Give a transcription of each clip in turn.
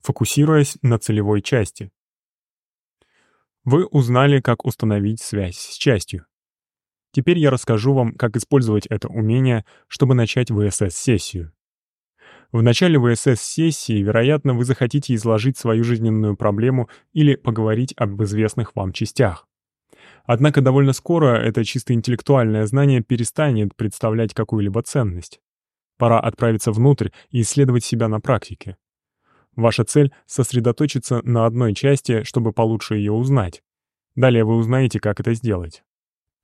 фокусируясь на целевой части. Вы узнали, как установить связь с частью. Теперь я расскажу вам, как использовать это умение, чтобы начать ВСС-сессию. В начале ВСС-сессии, вероятно, вы захотите изложить свою жизненную проблему или поговорить об известных вам частях. Однако довольно скоро это чисто интеллектуальное знание перестанет представлять какую-либо ценность. Пора отправиться внутрь и исследовать себя на практике. Ваша цель — сосредоточиться на одной части, чтобы получше ее узнать. Далее вы узнаете, как это сделать.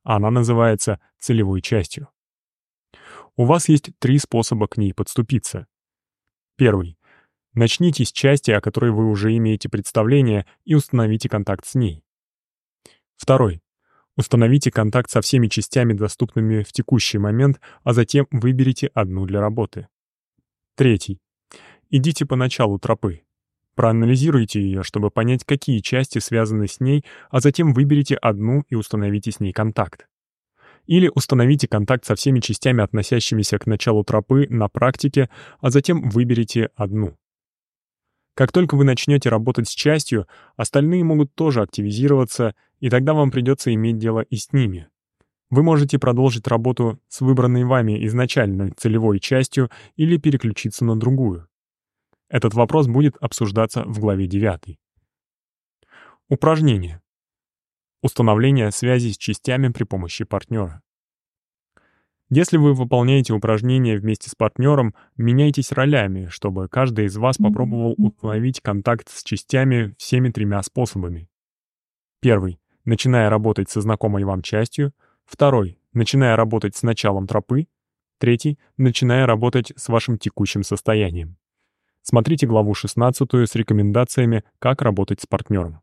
Она называется целевой частью. У вас есть три способа к ней подступиться. Первый. Начните с части, о которой вы уже имеете представление, и установите контакт с ней. Второй. Установите контакт со всеми частями, доступными в текущий момент, а затем выберите одну для работы. Третий. Идите по началу тропы. Проанализируйте ее, чтобы понять, какие части связаны с ней, а затем выберите одну и установите с ней контакт. Или установите контакт со всеми частями, относящимися к началу тропы, на практике, а затем выберите одну. Как только вы начнете работать с частью, остальные могут тоже активизироваться, и тогда вам придется иметь дело и с ними. Вы можете продолжить работу с выбранной вами изначально целевой частью или переключиться на другую. Этот вопрос будет обсуждаться в главе 9. Упражнение. Установление связи с частями при помощи партнера. Если вы выполняете упражнение вместе с партнером, меняйтесь ролями, чтобы каждый из вас попробовал установить контакт с частями всеми тремя способами. Первый — начиная работать со знакомой вам частью. Второй — начиная работать с началом тропы. Третий — начиная работать с вашим текущим состоянием. Смотрите главу 16 с рекомендациями, как работать с партнером.